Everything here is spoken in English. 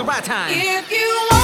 the right time. If you